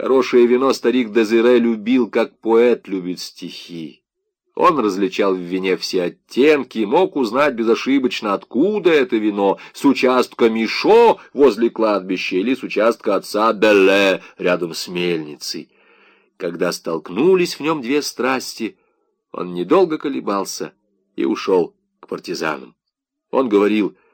Хорошее вино старик Дезире любил, как поэт любит стихи. Он различал в вине все оттенки, мог узнать безошибочно, откуда это вино, с участка Мишо возле кладбища или с участка отца Беле рядом с мельницей. Когда столкнулись в нем две страсти, он недолго колебался и ушел к партизанам. Он говорил —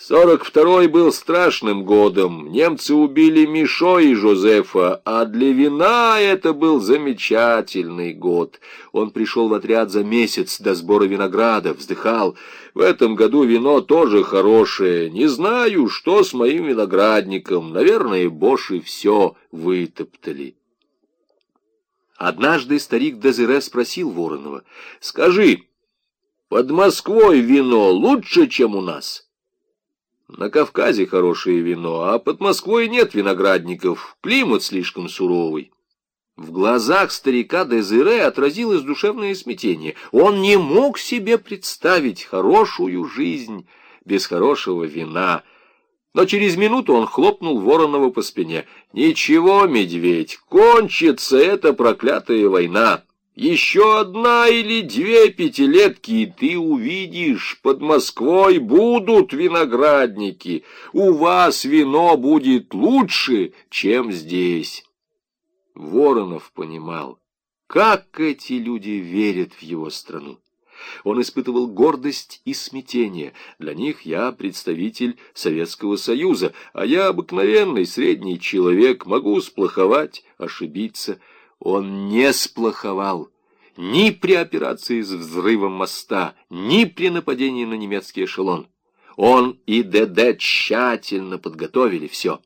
Сорок второй был страшным годом. Немцы убили Мишо и Жозефа, а для вина это был замечательный год. Он пришел в отряд за месяц до сбора винограда, вздыхал. В этом году вино тоже хорошее. Не знаю, что с моим виноградником. Наверное, боши все вытоптали. Однажды старик Дезире спросил Воронова, «Скажи, под Москвой вино лучше, чем у нас?» На Кавказе хорошее вино, а под Москвой нет виноградников, климат слишком суровый. В глазах старика Дезире отразилось душевное смятение. Он не мог себе представить хорошую жизнь без хорошего вина. Но через минуту он хлопнул Воронова по спине. «Ничего, медведь, кончится эта проклятая война. Еще одна или две пятилетки, и ты увидишь, под Москвой будут виноградники. У вас вино будет лучше, чем здесь. Воронов понимал, как эти люди верят в его страну. Он испытывал гордость и смятение. Для них я представитель Советского Союза, а я обыкновенный средний человек, могу сплоховать, ошибиться. Он не сплоховал ни при операции с взрывом моста, ни при нападении на немецкий эшелон. Он и ДД тщательно подготовили все.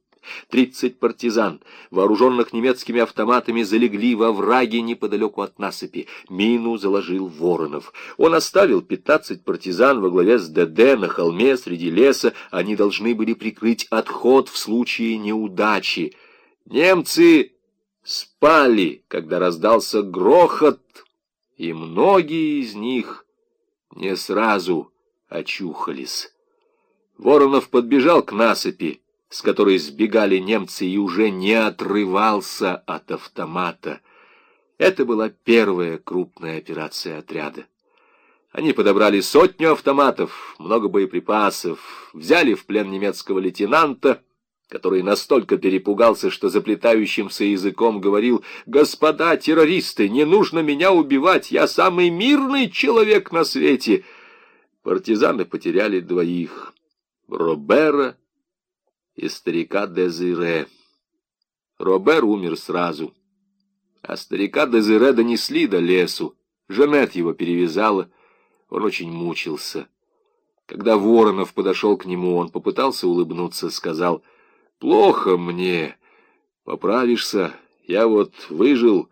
Тридцать партизан, вооруженных немецкими автоматами, залегли во враге неподалеку от насыпи. Мину заложил Воронов. Он оставил пятнадцать партизан во главе с ДД на холме среди леса. Они должны были прикрыть отход в случае неудачи. Немцы спали, когда раздался грохот, и многие из них не сразу очухались. Воронов подбежал к насыпи, с которой сбегали немцы, и уже не отрывался от автомата. Это была первая крупная операция отряда. Они подобрали сотню автоматов, много боеприпасов, взяли в плен немецкого лейтенанта, который настолько перепугался, что заплетающимся языком говорил «Господа террористы, не нужно меня убивать, я самый мирный человек на свете!» Партизаны потеряли двоих — Робера и старика Дезире. Робер умер сразу, а старика Дезире донесли до лесу. Жанет его перевязала, он очень мучился. Когда Воронов подошел к нему, он попытался улыбнуться, сказал — Плохо мне. Поправишься. Я вот выжил.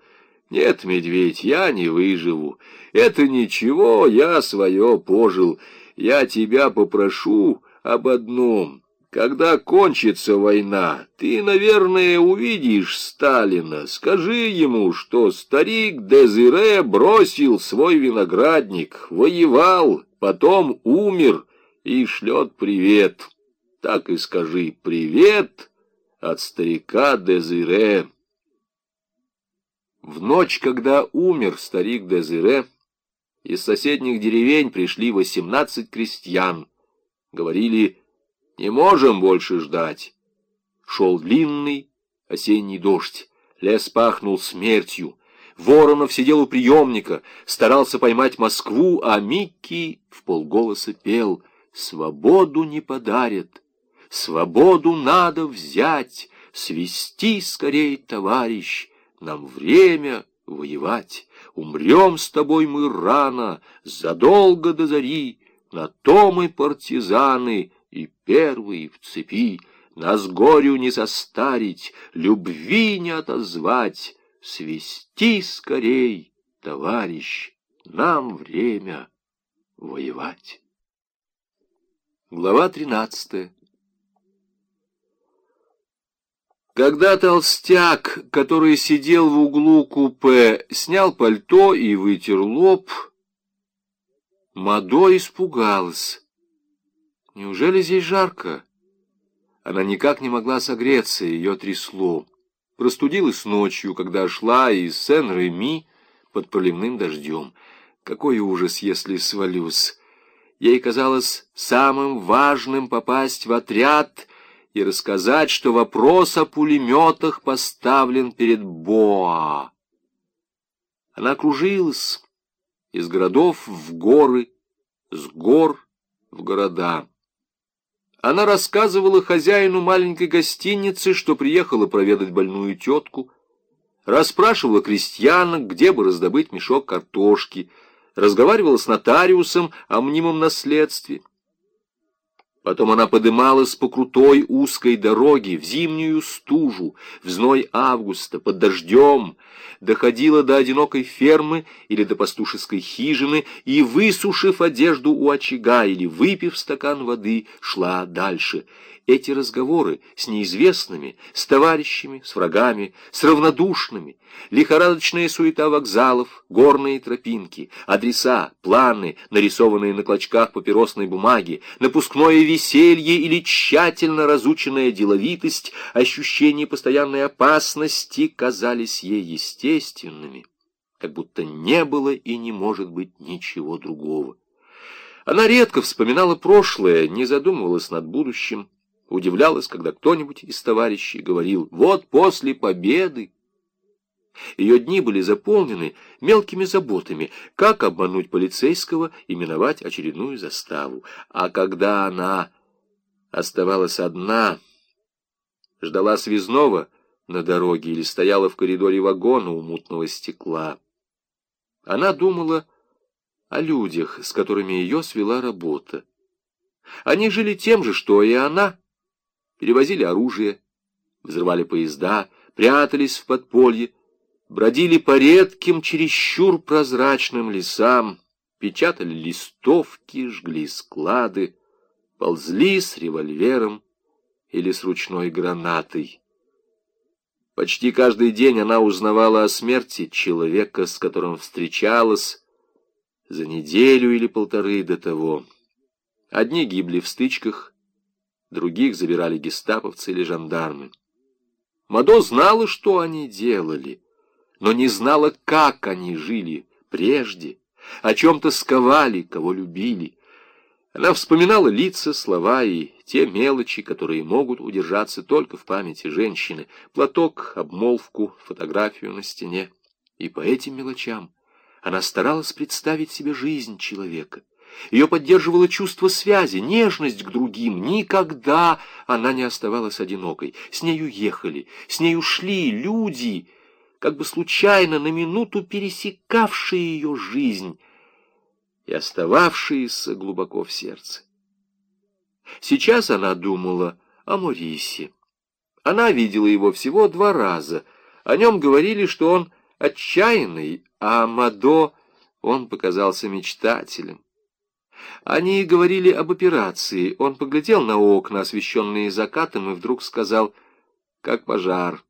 Нет, медведь, я не выживу. Это ничего, я свое пожил. Я тебя попрошу об одном. Когда кончится война, ты, наверное, увидишь Сталина. Скажи ему, что старик Дезире бросил свой виноградник, воевал, потом умер и шлет привет» так и скажи «Привет» от старика Дезире. В ночь, когда умер старик Дезире, из соседних деревень пришли восемнадцать крестьян. Говорили, не можем больше ждать. Шел длинный осенний дождь, лес пахнул смертью. Воронов сидел у приемника, старался поймать Москву, а Микки в полголоса пел «Свободу не подарят, Свободу надо взять, свести скорей, товарищ, нам время воевать. Умрем с тобой мы рано, задолго до зари, на то мы партизаны и первые в цепи. Нас горю не состарить, любви не отозвать, свести скорей, товарищ, нам время воевать. Глава тринадцатая Когда толстяк, который сидел в углу купе, снял пальто и вытер лоб, Мадо испугалась. Неужели здесь жарко? Она никак не могла согреться, ее трясло. Простудилась ночью, когда шла из Сен-Реми под проливным дождем. Какой ужас, если свалюсь! Ей казалось самым важным попасть в отряд и рассказать, что вопрос о пулеметах поставлен перед Боа. Она кружилась из городов в горы, с гор в города. Она рассказывала хозяину маленькой гостиницы, что приехала проведать больную тетку, расспрашивала крестьянок, где бы раздобыть мешок картошки, разговаривала с нотариусом о мнимом наследстве. Потом она подымалась по крутой узкой дороге в зимнюю стужу, в зной августа, под дождем, доходила до одинокой фермы или до пастушеской хижины и, высушив одежду у очага или выпив стакан воды, шла дальше — эти разговоры с неизвестными, с товарищами, с врагами, с равнодушными, лихорадочная суета вокзалов, горные тропинки, адреса, планы, нарисованные на клочках папиросной бумаги, напускное веселье или тщательно разученная деловитость, ощущение постоянной опасности казались ей естественными, как будто не было и не может быть ничего другого. Она редко вспоминала прошлое, не задумывалась над будущим, удивлялась, когда кто-нибудь из товарищей говорил «Вот после победы». Ее дни были заполнены мелкими заботами, как обмануть полицейского и миновать очередную заставу. А когда она оставалась одна, ждала связного на дороге или стояла в коридоре вагона у мутного стекла, она думала о людях, с которыми ее свела работа. Они жили тем же, что и она, перевозили оружие, взрывали поезда, прятались в подполье, бродили по редким, чересчур прозрачным лесам, печатали листовки, жгли склады, ползли с револьвером или с ручной гранатой. Почти каждый день она узнавала о смерти человека, с которым встречалась за неделю или полторы до того. Одни гибли в стычках, других забирали гестаповцы или жандармы. Мадо знала, что они делали, но не знала, как они жили прежде, о чем тосковали, кого любили. Она вспоминала лица, слова и те мелочи, которые могут удержаться только в памяти женщины. Платок, обмолвку, фотографию на стене. И по этим мелочам она старалась представить себе жизнь человека. Ее поддерживало чувство связи, нежность к другим. Никогда она не оставалась одинокой. С нею ехали, с нею шли люди, как бы случайно на минуту пересекавшие ее жизнь и остававшиеся глубоко в сердце. Сейчас она думала о Морисе. Она видела его всего два раза. О нем говорили, что он отчаянный, а Мадо он показался мечтателем. Они говорили об операции. Он поглядел на окна, освещенные закатом, и вдруг сказал, как пожар.